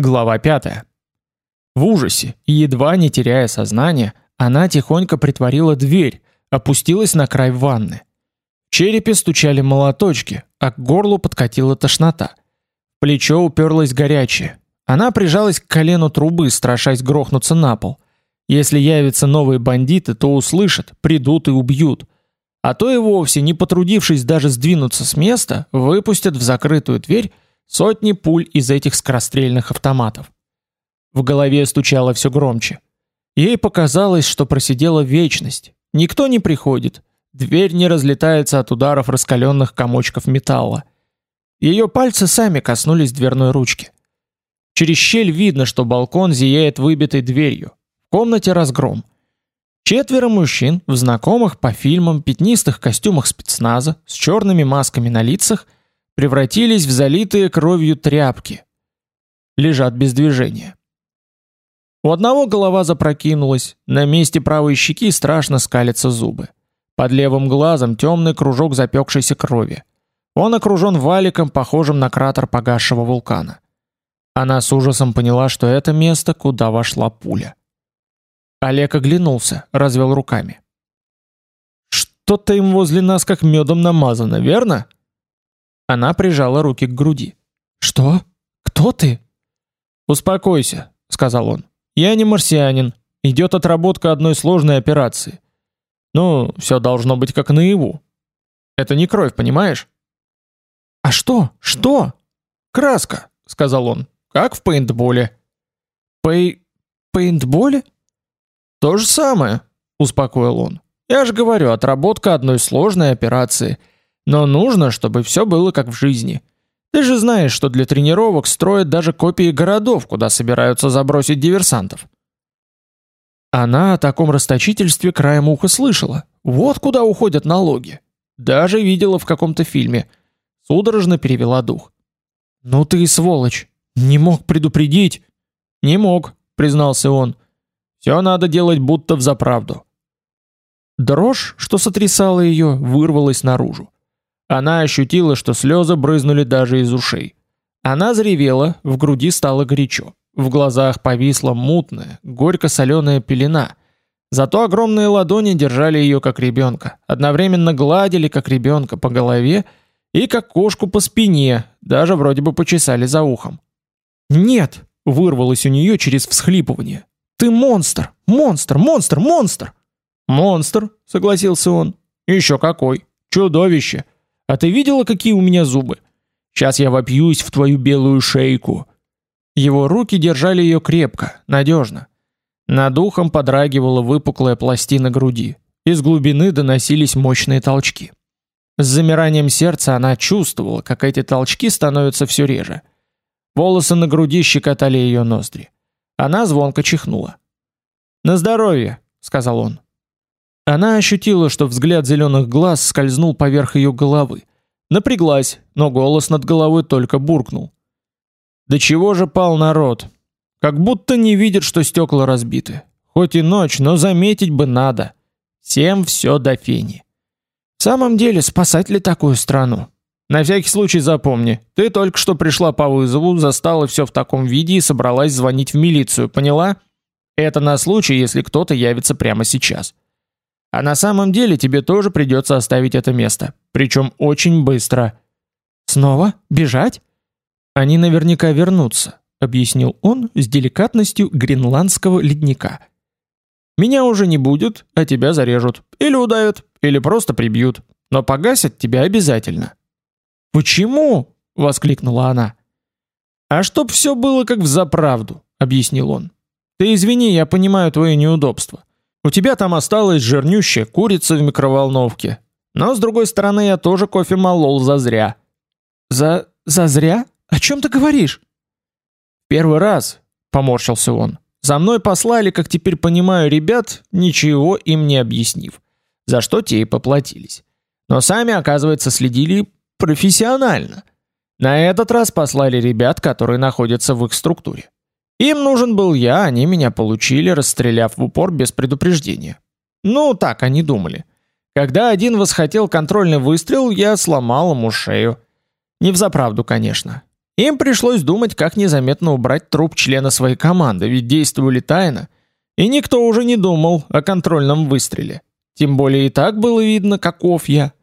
Глава 5. В ужасе едва не теряя сознание, она тихонько притворила дверь, опустилась на край ванны. В черепе стучали молоточки, а к горлу подкатила тошнота. Плечо уперлось горячее. Она прижалась к колену трубы, страшась грохнуться на пол. Если явятся новые бандиты, то услышат, придут и убьют. А то и вовсе, не потрудившись даже сдвинуться с места, выпустят в закрытую дверь Сотни пуль из этих скорострельных автоматов. В голове стучало все громче. Ей показалось, что просидела вечность. Никто не приходит. Дверь не разлетается от ударов раскаленных комочков металла. Ее пальцы сами коснулись дверной ручки. Через щель видно, что балкон зияет выбитой дверью. В комнате разгром. Четверо мужчин в знакомых по фильмам пятнистых костюмах спецназа с черными масками на лицах – превратились в залитые кровью тряпки. Лежат без движения. У одного голова запрокинулась, на месте правой щеки страшно скалятся зубы. Под левым глазом темный кружок запекшейся крови. Он окружен валиком, похожим на кратер погасшего вулкана. Она с ужасом поняла, что это место, куда вошла пуля. Олег оглянулся, развел руками. Что-то им возле нас как медом намазано, верно? Она прижала руки к груди. Что? Кто ты? Успокойся, сказал он. Я не марсианин. Идет отработка одной сложной операции. Ну, все должно быть как наяву. Это не кровь, понимаешь? А что? Что? Краска, сказал он. Как в пейнтболе. Пей пейнтболе? То же самое, успокоил он. Я же говорю, отработка одной сложной операции. Но нужно, чтобы все было как в жизни. Ты же знаешь, что для тренировок строят даже копии городов, куда собираются забросить диверсантов. Она о таком расточительстве краем уха слышала. Вот куда уходят налоги. Даже видела в каком-то фильме. Судорожно перевела дух. Ну ты и сволочь. Не мог предупредить. Не мог, признался он. Все надо делать будто в заправду. Дрожь, что сотрясала ее, вырвалась наружу. Она ощутила, что слезы брызнули даже из ушей. Она заревела, в груди стало горячо. В глазах повисла мутная, горько-соленая пелена. Зато огромные ладони держали ее как ребенка, одновременно гладили как ребенка по голове и как кошку по спине, даже вроде бы почесали за ухом. "Нет", вырвалось у нее через всхлипывание. "Ты монстр, монстр, монстр, монстр". "Монстр", согласился он. Еще какой. Чудовище. А ты видела, какие у меня зубы? Сейчас я вопьюсь в твою белую шейку. Его руки держали ее крепко, надежно. Над ухом подрагивала выпуклая пластина груди. Из глубины доносились мощные толчки. С замиранием сердца она чувствовала, как эти толчки становятся все реже. Волосы на груди щекотали ее ноздри. Она звонко чихнула. "На здоровье", сказал он. Она ощутила, что взгляд зеленых глаз скользнул поверх ее головы. Напряглась, но голос над головой только буркнул. Да чего же пал народ? Как будто не видит, что стекла разбиты. Хоть и ночь, но заметить бы надо. Всем все до фени. В самом деле, спасать ли такую страну? На всякий случай запомни, ты только что пришла по вызову, застала все в таком виде и собралась звонить в милицию, поняла? Это на случай, если кто-то явится прямо сейчас. А на самом деле тебе тоже придется оставить это место, причем очень быстро. Снова бежать? Они наверняка вернутся, объяснил он с деликатностью гренландского ледника. Меня уже не будет, а тебя зарежут или удавят, или просто прибьют, но погасят тебя обязательно. Почему? воскликнула она. А чтоб все было как в заправду, объяснил он. Ты извини, я понимаю твое неудобство. У тебя там осталась жирнющая курица в микроволновке. Но с другой стороны, я тоже кофе молол за зря. За за зря? О чем ты говоришь? Первый раз, поморщился он. За мной послали, как теперь понимаю, ребят, ничего им не объяснив. За что те и поплатились. Но сами, оказывается, следили профессионально. На этот раз послали ребят, которые находятся в их структуре. Им нужен был я, они меня получили, расстреляв в упор без предупреждения. Ну, так они думали. Когда один восхотел контрольный выстрел, я сломал ему шею. Не в заправду, конечно. Им пришлось думать, как незаметно убрать труп члена своей команды, ведь действовали тайно, и никто уже не думал о контрольном выстреле. Тем более и так было видно, каков я.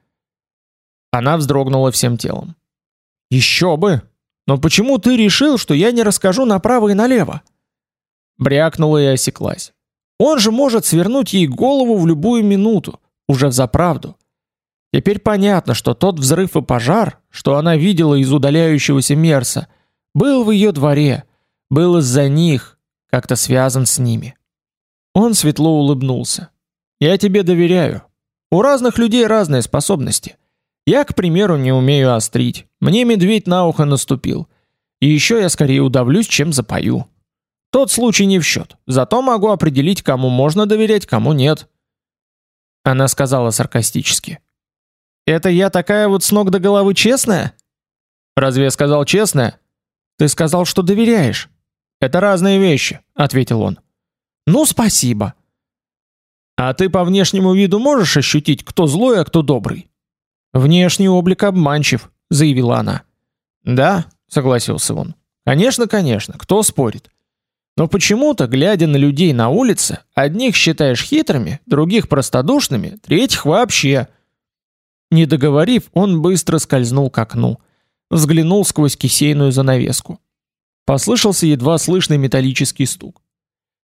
Она вздрогнула всем телом. Еще бы. Но почему ты решил, что я не расскажу направо и налево? Брякнула и осеклась. Он же может свернуть ей голову в любую минуту, уже в заправду. Теперь понятно, что тот взрыв и пожар, что она видела из удаляющегося Мерса, был в ее дворе, был из-за них, как-то связан с ними. Он светло улыбнулся. Я тебе доверяю. У разных людей разные способности. Я, к примеру, не умею острить. Мне медведь на ухо наступил. И еще я скорее удавлюсь, чем запою. Тот случай не в счет. Зато могу определить, кому можно доверять, кому нет. Она сказала саркастически: "Это я такая вот с ног до головы честная?" "Разве я сказал честная? Ты сказал, что доверяешь. Это разные вещи", ответил он. "Ну, спасибо. А ты по внешнему виду можешь ощутить, кто злой, а кто добрый?" Внешний облик обманчив, заявила она. Да, согласился он. Конечно, конечно, кто спорит? Но почему-то, глядя на людей на улице, одних считаешь хитрыми, других простодушными, третьих вообще. Не договорив, он быстро скользнул к окну, взглянул сквозь кисейную занавеску. Послышался едва слышный металлический стук.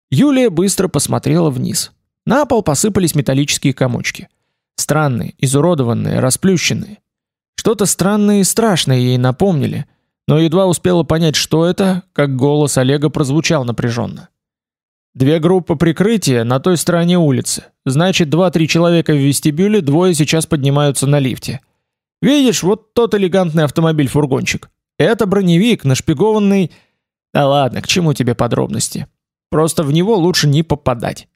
Юлия быстро посмотрела вниз. На пол посыпались металлические комочки. Странные, изуродованные, расплющенные. Что-то странное и страшное ей напомнили, но едва успела понять, что это, как голос Олега прозвучал напряженно. Две группы прикрытия на той стороне улицы. Значит, два-три человека в вестибюле, двое сейчас поднимаются на лифте. Видишь, вот тот элегантный автомобиль-фургончик. Это броневик, нашпигованный... Да ладно, к чему тебе подробности? Просто в него лучше не попадать.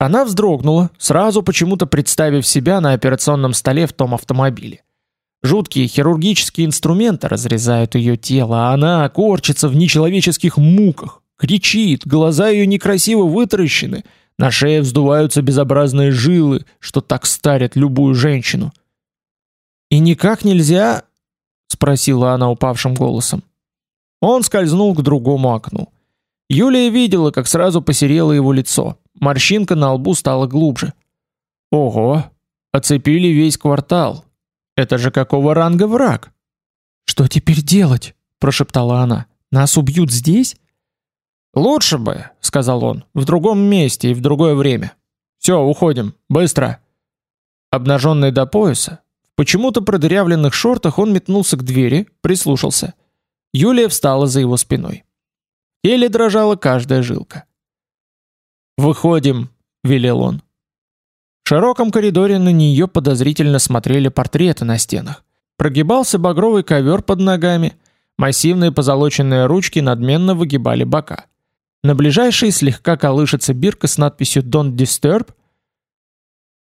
Она вздрогнула, сразу почему-то представив себя на операционном столе в том автомобиле. Жуткие хирургические инструменты разрезают ее тело, а она корчится в нечеловеческих муках, кричит, глаза ее некрасиво вытаращены, на шее вздуваются безобразные жилы, что так старят любую женщину. И никак нельзя, спросила она упавшим голосом. Он скользнул к другому окну. Юлия видела, как сразу посерело его лицо. Морщинка на лбу стала глубже. Ого, оцепили весь квартал. Это же какого ранга враг? Что теперь делать? прошептала она. Нас убьют здесь? Лучше бы, сказал он, в другом месте и в другое время. Все, уходим, быстро. Обнаженный до пояса, почему-то продырявленных шортах он метнулся к двери, прислушался. Юлия встала за его спиной. Еле дрожала каждая жилка. «Выходим», — велел он. В широком коридоре на нее подозрительно смотрели портреты на стенах. Прогибался багровый ковер под ногами, массивные позолоченные ручки надменно выгибали бока. На ближайшей слегка колышется бирка с надписью «Don't Disturb».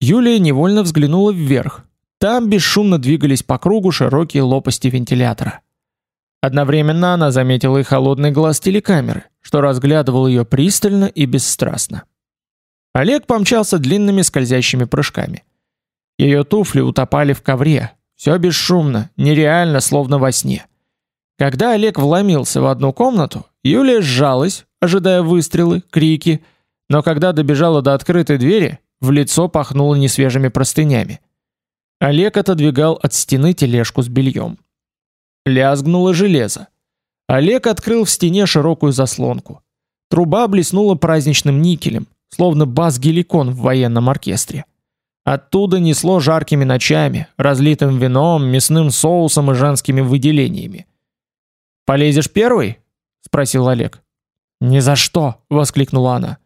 Юлия невольно взглянула вверх. Там бесшумно двигались по кругу широкие лопасти вентилятора. Одновременно она заметила и холодный глаз телекамеры, что разглядывал ее пристально и бесстрастно. Олег помчался длинными скользящими прыжками. Ее туфли утопали в ковре, все бесшумно, нереально, словно во сне. Когда Олег вломился в одну комнату, Юлия сжалась, ожидая выстрелы, крики, но когда добежала до открытой двери, в лицо пахнуло несвежими простынями. Олег отодвигал от стены тележку с бельем. Лязгнуло железо. Олег открыл в стене широкую заслонку. Труба блеснула праздничным никелем, словно бас-геликон в военном оркестре. Оттуда несло жаркими ночами, разлитым вином, мясным соусом и женскими выделениями. «Полезешь первый?» — спросил Олег. «Ни за что!» — воскликнула она.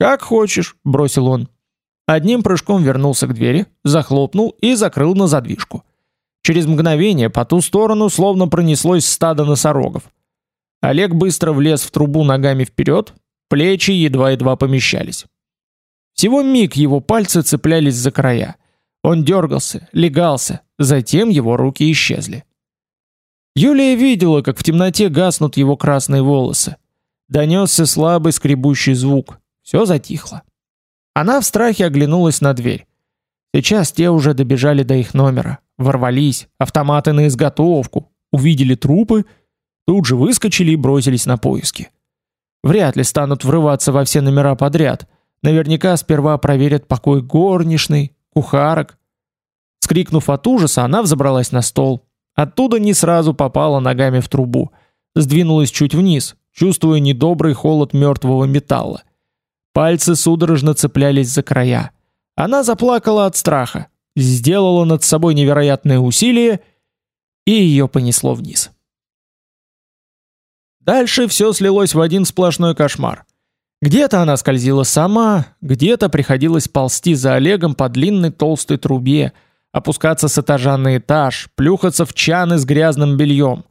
«Как хочешь», — бросил он. Одним прыжком вернулся к двери, захлопнул и закрыл на задвижку. Через мгновение по ту сторону словно пронеслось стадо носорогов. Олег быстро влез в трубу ногами вперед, плечи едва-едва помещались. Всего миг его пальцы цеплялись за края. Он дергался, легался, затем его руки исчезли. Юлия видела, как в темноте гаснут его красные волосы. Донесся слабый скребущий звук. Все затихло. Она в страхе оглянулась на дверь. Сейчас те уже добежали до их номера ворвались, автоматы на изготовку, увидели трупы тут же выскочили и бросились на поиски. Вряд ли станут врываться во все номера подряд. Наверняка сперва проверят покой горничной, кухарок. Скрикнув от ужаса, она взобралась на стол. Оттуда не сразу попала ногами в трубу. Сдвинулась чуть вниз, чувствуя недобрый холод мертвого металла. Пальцы судорожно цеплялись за края. Она заплакала от страха, сделала над собой невероятное усилие, и ее понесло вниз. Дальше все слилось в один сплошной кошмар. Где-то она скользила сама, где-то приходилось ползти за Олегом по длинной толстой трубе, опускаться с этажа на этаж, плюхаться в чаны с грязным бельем.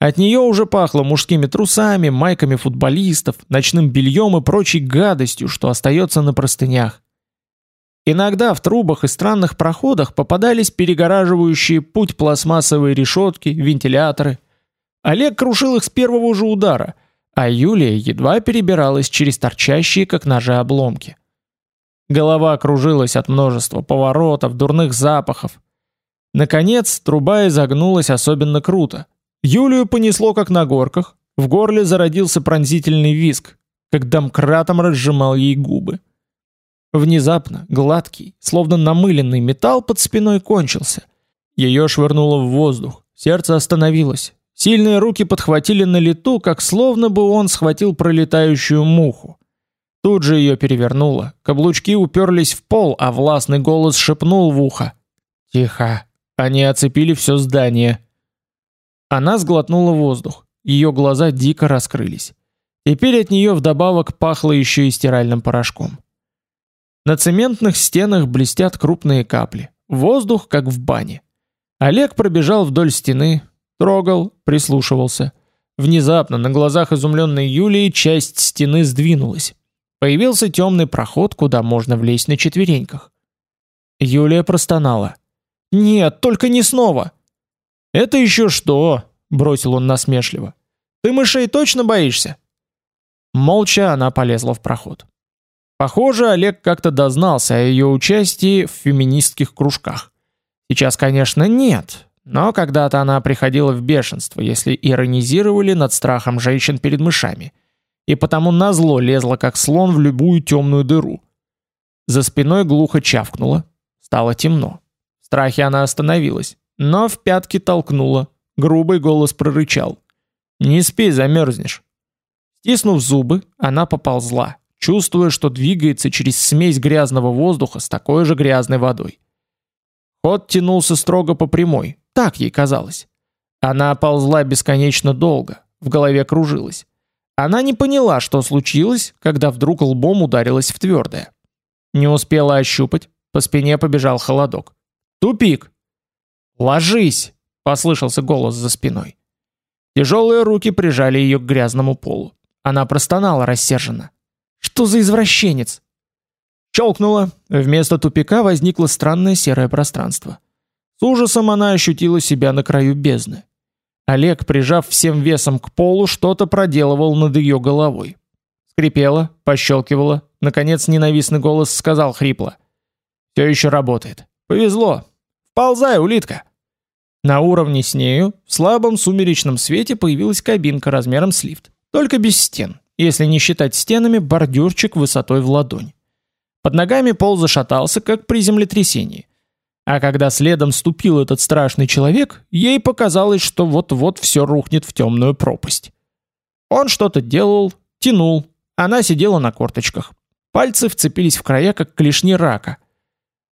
От нее уже пахло мужскими трусами, майками футболистов, ночным бельем и прочей гадостью, что остается на простынях. Иногда в трубах и странных проходах попадались перегораживающие путь пластмассовые решетки, вентиляторы. Олег крушил их с первого же удара, а Юлия едва перебиралась через торчащие, как ножи, обломки. Голова кружилась от множества поворотов, дурных запахов. Наконец, труба изогнулась особенно круто. Юлию понесло как на горках, в горле зародился пронзительный визг, как домкратом разжимал ей губы. Внезапно, гладкий, словно намыленный металл под спиной кончился. Ее швырнуло в воздух, сердце остановилось. Сильные руки подхватили на лету, как словно бы он схватил пролетающую муху. Тут же ее перевернуло, каблучки уперлись в пол, а властный голос шепнул в ухо. «Тихо, они оцепили все здание». Она сглотнула воздух, ее глаза дико раскрылись. Теперь от нее вдобавок пахло еще и стиральным порошком. На цементных стенах блестят крупные капли. Воздух как в бане. Олег пробежал вдоль стены, трогал, прислушивался. Внезапно на глазах изумленной Юлии часть стены сдвинулась. Появился темный проход, куда можно влезть на четвереньках. Юлия простонала: "Нет, только не снова". "Это еще что?" бросил он насмешливо. "Ты мышей точно боишься?" Молча она полезла в проход. Похоже, Олег как-то дознался о ее участии в феминистских кружках. Сейчас, конечно, нет, но когда-то она приходила в бешенство, если иронизировали над страхом женщин перед мышами, и потому назло лезла как слон в любую темную дыру. За спиной глухо чавкнуло, стало темно. В страхе она остановилась, но в пятки толкнула, грубый голос прорычал: "Не спи, замерзнешь". Стиснув зубы, она поползла чувствуя, что двигается через смесь грязного воздуха с такой же грязной водой. Ход тянулся строго по прямой, так ей казалось. Она ползла бесконечно долго, в голове кружилась. Она не поняла, что случилось, когда вдруг лбом ударилась в твердое. Не успела ощупать, по спине побежал холодок. Тупик. Ложись, послышался голос за спиной. Тяжелые руки прижали ее к грязному полу. Она простонала рассерженно. Что за извращенец? Щелкнуло. Вместо тупика возникло странное серое пространство. С ужасом она ощутила себя на краю бездны. Олег, прижав всем весом к полу, что-то проделывал над ее головой. Скрипело, пощелкивало. Наконец ненавистный голос сказал хрипло: "Все еще работает. Повезло. Вползай, улитка". На уровне с нею, в слабом сумеречном свете появилась кабинка размером с лифт, только без стен если не считать стенами бордюрчик высотой в ладонь. Под ногами пол зашатался, как при землетрясении. А когда следом ступил этот страшный человек, ей показалось, что вот-вот все рухнет в темную пропасть. Он что-то делал, тянул, она сидела на корточках. Пальцы вцепились в края, как клешни рака.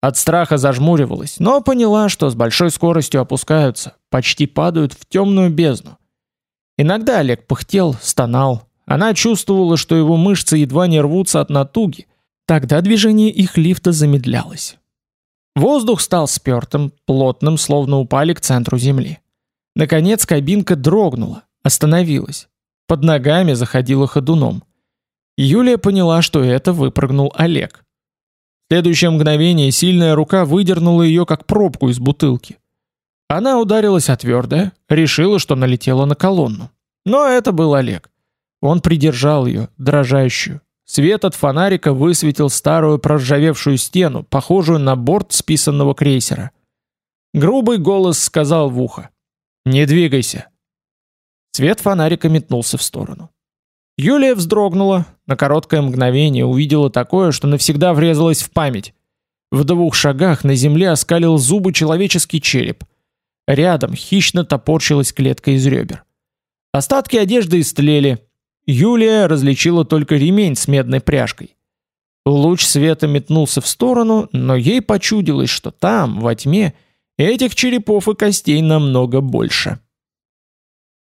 От страха зажмуривалась, но поняла, что с большой скоростью опускаются, почти падают в темную бездну. Иногда Олег пыхтел, стонал, она чувствовала, что его мышцы едва не рвутся от натуги. Тогда движение их лифта замедлялось. Воздух стал спёртым, плотным, словно упали к центру земли. Наконец кабинка дрогнула, остановилась. Под ногами заходила ходуном. Юлия поняла, что это выпрыгнул Олег. В следующее мгновение сильная рука выдернула ее как пробку из бутылки. Она ударилась о твердое, решила, что налетела на колонну. Но это был Олег. Он придержал ее, дрожащую. Свет от фонарика высветил старую проржавевшую стену, похожую на борт списанного крейсера. Грубый голос сказал в ухо: "Не двигайся". Свет фонарика метнулся в сторону. Юлия вздрогнула, на короткое мгновение увидела такое, что навсегда врезалось в память. В двух шагах на земле оскалил зубы человеческий череп. Рядом хищно топорщилась клетка из ребер. Остатки одежды истлели. Юлия различила только ремень с медной пряжкой. Луч света метнулся в сторону, но ей почудилось, что там, во тьме, этих черепов и костей намного больше.